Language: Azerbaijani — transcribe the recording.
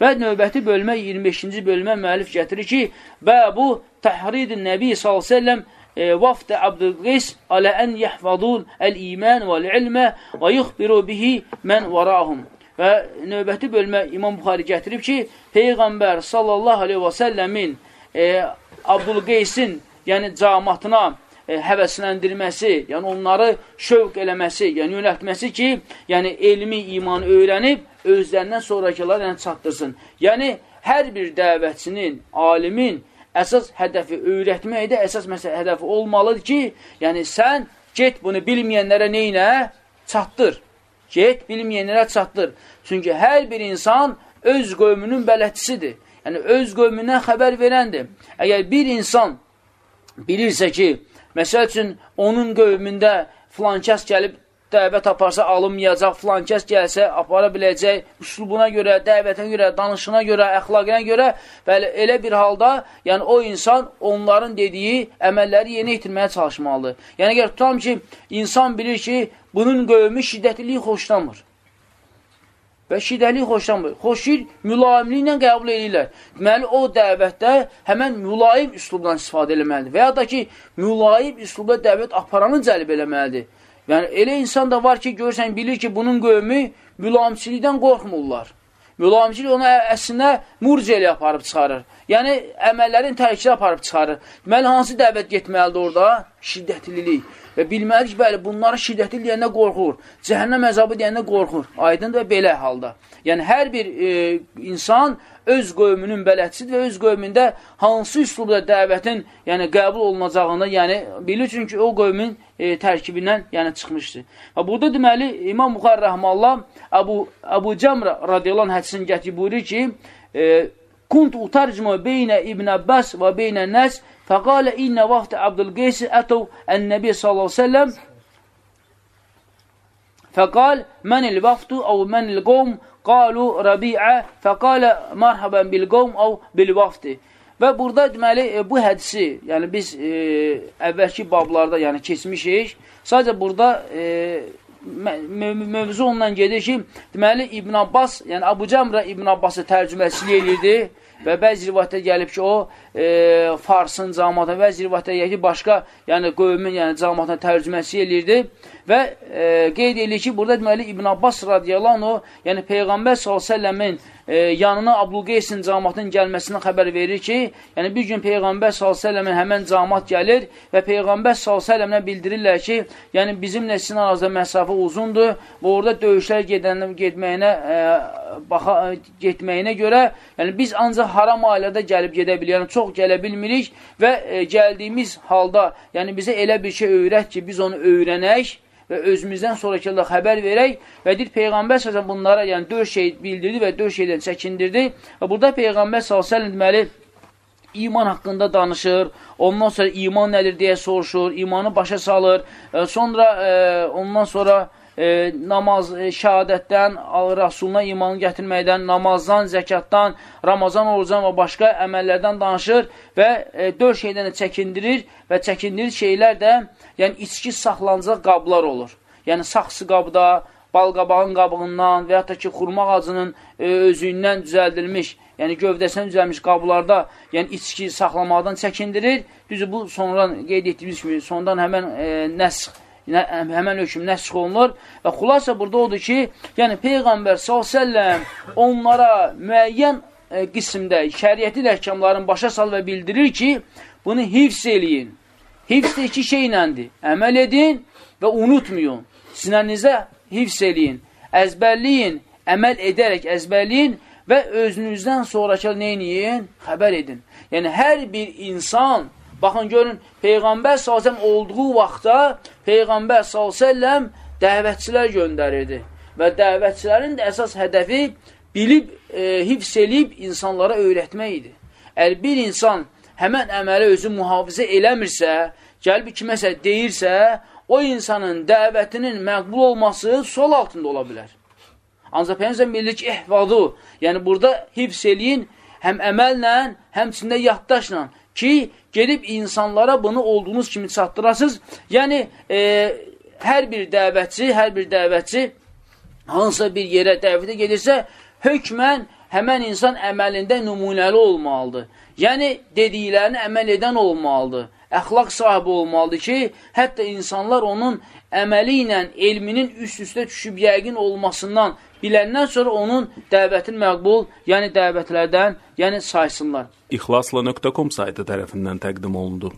Və növbəti bölmə 25-ci bölmə müəllif gətirir ki, bəbu təhridin nəbi s.ə.v vafd Abdülqis alə ən yəhvadun əl-iman vəl-ilmə və yuxbiru bihi mən varahum. Və növbəti bölmə İmam Buxari gətirib ki, Peyğəmbər sallallahu aleyhi və səlləmin e, Abdülqeysin, yəni camatına e, həvəsləndirməsi, yəni onları şövq eləməsi, yəni yönətməsi ki, yəni elmi, imanı öyrənib, özlərindən sonrakılar yəni çatdırsın. Yəni, hər bir dəvətçinin, alimin əsas hədəfi öyrətməkdə əsas məsələ hədəfi olmalıdır ki, yəni sən get bunu bilməyənlərə neynə? Çatdır. Get bilməyənlərə çatdır. Çünki hər bir insan öz qövmünün bələdçisidir. Yəni, öz qövmündən xəbər verəndir. Əgər bir insan bilirsə ki, məsəl üçün, onun qövmündə filan kəs gəlib dəvət aparsa alınmayacaq, filan kəs gəlsə apara biləcək, üslubuna görə, dəvətə görə, danışına görə, əxlaqına görə, bəli, elə bir halda, yəni o insan onların dediyi əməlləri yeni itirməyə çalışmalıdır. Yəni, əgər tutam ki, insan bilir ki, bunun qövmü şiddətliliyi xoşlamır. Və şiddəlik xoşlamır. Xoşir, mülayimliklə qəbul edirlər. Deməli, o dəvətdə həmən mülayim üslubdan istifadə eləməlidir. Və ya da ki, mülayim üslubda dəvət aparanı cəlb eləməlidir. Yəni, elə insan da var ki, görsən, bilir ki, bunun qövmü mülamçilikdən qorxmurlar. Mülamçilik onu əslində murciəli aparıb çıxarır. Yəni, əməllərin tərkini aparıb çıxarır. Deməli, hansı dəvət getməlidir orada? Şiddətlilik. Və bilməli ki, bəli, bunları şiddətli deyəndə qorxur. Cəhənnəm əzabı deyəndə qorxur. Aydın da belə halda. Yəni, hər bir e, insan öz qövmünün bələdçisidir və öz qövmündə hansı üslubda dəvətin yəni, qəbul olunacağını yəni, bilir, çünki o qövmün e, tərkibindən yəni, çıxmışdır. Və burada deməli, İmam Buxar Rəhmallah Əbu, Əbu Cəmrə radiyallahu hədisini gətirib buyurur ki, e, Kunt utarcımı beynə İbn Abbas və beynə nəs fəqalə innə vaxtı Abdülqeysi ətov ən-Nəbi sallallahu sellem fəqal mən il-vaxtu əv mən il-qovm qalu Rabi'a fəqalə marhaban bil qovm əv bil vafdi. Və burada deməli e, bu hədisi, yəni biz e, əvvəlki bablarda yəni keçmişik. Sadəcə burada e, mövzu ondan gedir ki, deməli İbn Abbas, yəni Abu Cəmrə İbn Abbası tərcüməsini edirdi və bəzi rivayətdə gəlib ki, o e, Farsın cəmatına, bəzi rivayətdə gəlib ki, başqa, yəni qövmün, yəni cəmatına tərcüməsi eləyirdi və e, qeyd edir ki, burada deməli İbn Abbas radiyallahu anh, yəni Peyğəmbər s.ə.v-in e, yanına Abdülqeysin camatının gəlməsindən xəbər verir ki, yəni bir gün Peyğəmbər s.ə.v-in həmən camat gəlir və Peyğəmbər s.ə.v-nə bildirirlər ki, yəni bizimlə sizin aranızda məsafə uzundur və orada döyüşlər gedən, getməyinə, e, baxa, getməyinə görə, yəni biz ancaq haram ailədə gəlib gedə bilirik, yəni çox gələ bilmirik və e, gəldiyimiz halda, yəni bizə elə bir şey öyrət ki, biz onu öyrənək, və özümüzdən sonrakılarla xəbər verək və deyir, Peyğəmbər s.ə.v bunlara yəni, dörd şey bildirdi və dörd şeydən çəkindirdi. Və burada Peyğəmbər s.ə.v deməli, iman haqqında danışır, ondan sonra iman nədir deyə soruşur, imanı başa salır, e, sonra e, ondan sonra e, namaz, e, şəhadətdən, Rasuluna imanı gətirməkdən, namazdan, zəkatdan, Ramazan orucan və başqa əməllərdən danışır və e, dörd şeydən də çəkindirir və çəkindirir şeylər də, yəni içki saxlanacaq qablar olur. Yəni saxsı qabda, balqabağın qabığından və yaxud da ki, xurma ağacının e, özündən düzəldilmiş, yəni gövdəsindən düzəlmiş qablarda, yəni içki saxlamaqdan çəkindirir. Düzü, bu sonradan qeyd etdiyimiz kimi, sonradan həmən e, nəsx həmən hökm nəsx olunur və xulasa burada odur ki, yəni Peyğəmbər s.ə.v onlara müəyyən e, qismdə şəriyyəti əhkamların başa sal və bildirir ki, bunu hifz eləyin. Hifz iki şeyləndir. Əməl edin və unutmayın. Sinənizə hifz eləyin. Əzbərliyin, əməl edərək əzbərliyin və özünüzdən sonraki neyiniyin? Xəbər edin. Yəni, hər bir insan Baxın, görün, Peyğəmbər s.ə.v olduğu vaxtda Peyğəmbər s.ə.v dəvətçilər göndərirdi. Və dəvətçilərin də əsas hədəfi bilib, e, hifz eləyib insanlara öyrətmək idi. Əgər bir insan həmən əməli özü mühafizə eləmirsə, gəlib kiməsə deyirsə, o insanın dəvətinin məqbul olması sol altında ola bilər. Ancaq Peyyəmsən bilir ki, ehvadu, yəni burada hifz eləyin həm əməllə, həmçində yaddaşla, ki, gedib insanlara bunu olduğunuz kimi çatdırasınız. Yəni, e, hər bir dəvətçi, hər bir dəvətçi hansısa bir yerə dəvətə gedirsə, hökmən həmən insan əməlində nümunəli olmalıdır. Yəni, dediklərini əməl edən olmalıdır. Əxlaq sahibi olmalıdır ki, hətta insanlar onun əməli ilə elminin üst-üstə düşüb yəqin olmasından biləndən sonra onun dəvətin məqbul, yəni dəvətlərdən, yəni saysınlar. İxlasla.com saytı tərəfindən təqdim olundu.